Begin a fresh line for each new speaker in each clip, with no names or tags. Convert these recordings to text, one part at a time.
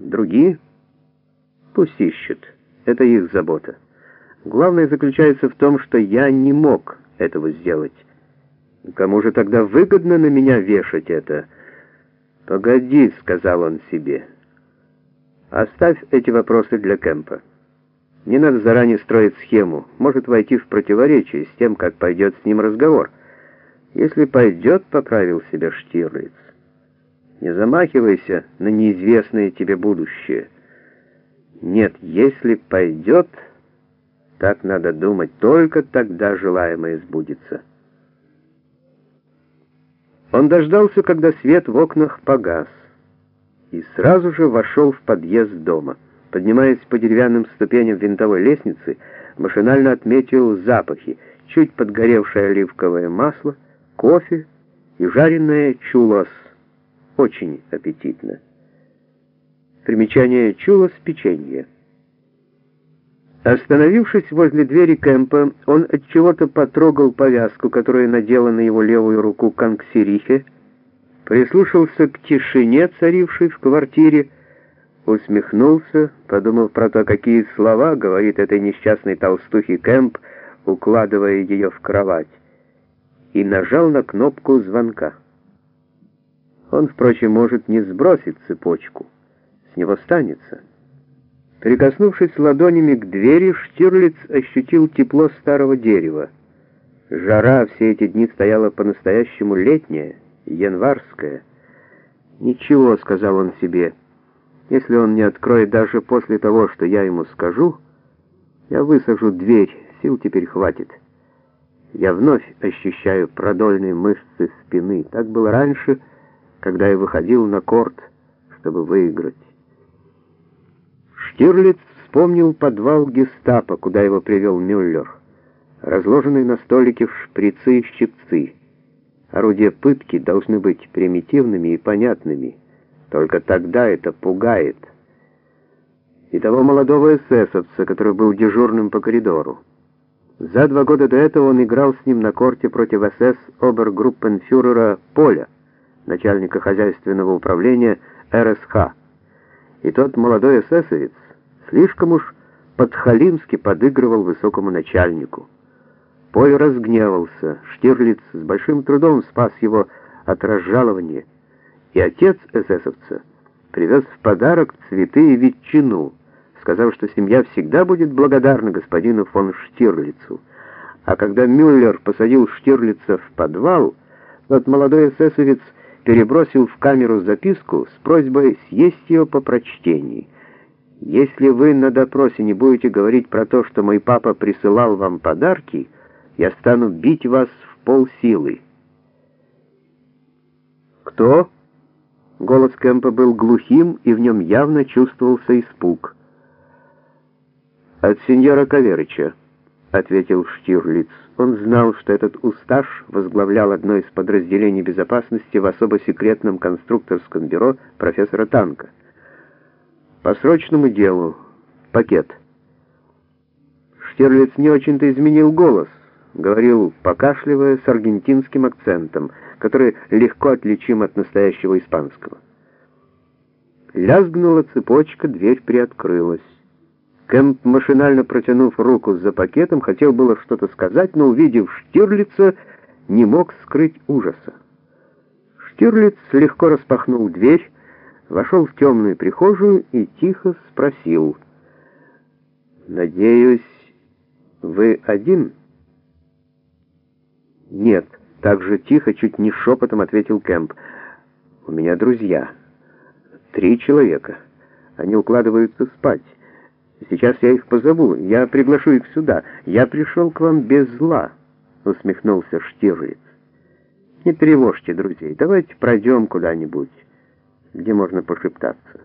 Другие? Пусть ищут. Это их забота. Главное заключается в том, что я не мог этого сделать. Кому же тогда выгодно на меня вешать это? «Погоди», — сказал он себе. «Оставь эти вопросы для Кэмпа. Не надо заранее строить схему. Может войти в противоречие с тем, как пойдет с ним разговор. Если пойдет, — поправил себя Штирлиц. Не замахивайся на неизвестное тебе будущее. Нет, если пойдет, так надо думать, только тогда желаемое сбудется». Он дождался, когда свет в окнах погас, и сразу же вошел в подъезд дома. Поднимаясь по деревянным ступеням винтовой лестницы, машинально отметил запахи, чуть подгоревшее оливковое масло, кофе и жареное чулос. Очень аппетитно. Примечание чулос печенье. Остановившись возле двери Кэмпа, он от чего-то потрогал повязку, которая надела на его левую руку конксерихе, прислушался к тишине, царившей в квартире, усмехнулся, подумав про то, какие слова говорит этой несчастной толстухе Кэмп, укладывая ее в кровать, и нажал на кнопку звонка. Он, впрочем, может не сбросить цепочку, с него станется. Прикоснувшись ладонями к двери, Штирлиц ощутил тепло старого дерева. Жара все эти дни стояла по-настоящему летняя, январская. «Ничего», — сказал он себе, — «если он не откроет даже после того, что я ему скажу, я высажу дверь, сил теперь хватит. Я вновь ощущаю продольные мышцы спины. Так было раньше, когда я выходил на корт, чтобы выиграть». Штирлиц вспомнил подвал гестапо, куда его привел Мюллер. Разложенные на столике шприцы и щипцы. Орудия пытки должны быть примитивными и понятными. Только тогда это пугает. И того молодого эсэсовца, который был дежурным по коридору. За два года до этого он играл с ним на корте против СС обергруппенфюрера Поля, начальника хозяйственного управления РСХ. И тот молодой эсэсовец слишком уж подхалимски подыгрывал высокому начальнику. Поль разгневался, Штирлиц с большим трудом спас его от разжалования, и отец эсэсовца привез в подарок цветы и ветчину, сказав, что семья всегда будет благодарна господину фон Штирлицу. А когда Мюллер посадил Штирлица в подвал, тот молодой эсэсовец перебросил в камеру записку с просьбой съесть ее по прочтении. «Если вы на допросе не будете говорить про то, что мой папа присылал вам подарки, я стану бить вас в полсилы». «Кто?» Голос Кэмпа был глухим, и в нем явно чувствовался испуг. «От сеньора Каверыча», — ответил Штирлиц. Он знал, что этот Усташ возглавлял одно из подразделений безопасности в особо секретном конструкторском бюро профессора Танка. По срочному делу. Пакет. Штирлиц не очень-то изменил голос. Говорил, покашливая, с аргентинским акцентом, который легко отличим от настоящего испанского. Лязгнула цепочка, дверь приоткрылась. Кэмп, машинально протянув руку за пакетом, хотел было что-то сказать, но, увидев Штирлица, не мог скрыть ужаса. Штирлиц легко распахнул дверь, вошел в темную прихожую и тихо спросил. «Надеюсь, вы один?» «Нет», — так же тихо, чуть не шепотом ответил Кэмп. «У меня друзья. Три человека. Они укладываются спать». Сейчас я их позову, я приглашу их сюда. Я пришел к вам без зла», — усмехнулся Штирлиц. «Не тревожьте друзей, давайте пройдем куда-нибудь, где можно пошептаться».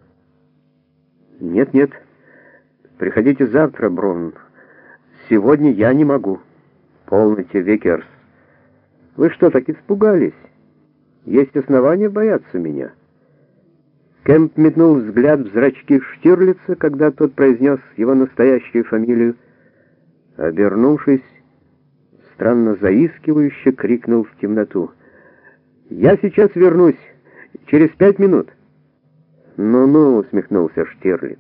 «Нет-нет, приходите завтра, Брон. Сегодня я не могу». «Полноте, Викерс. Вы что, так испугались? Есть основания бояться меня». Кэмп метнул взгляд в зрачки Штирлица, когда тот произнес его настоящую фамилию. Обернувшись, странно заискивающе крикнул в темноту. «Я сейчас вернусь. Через пять минут». «Ну-ну», — усмехнулся Штирлиц.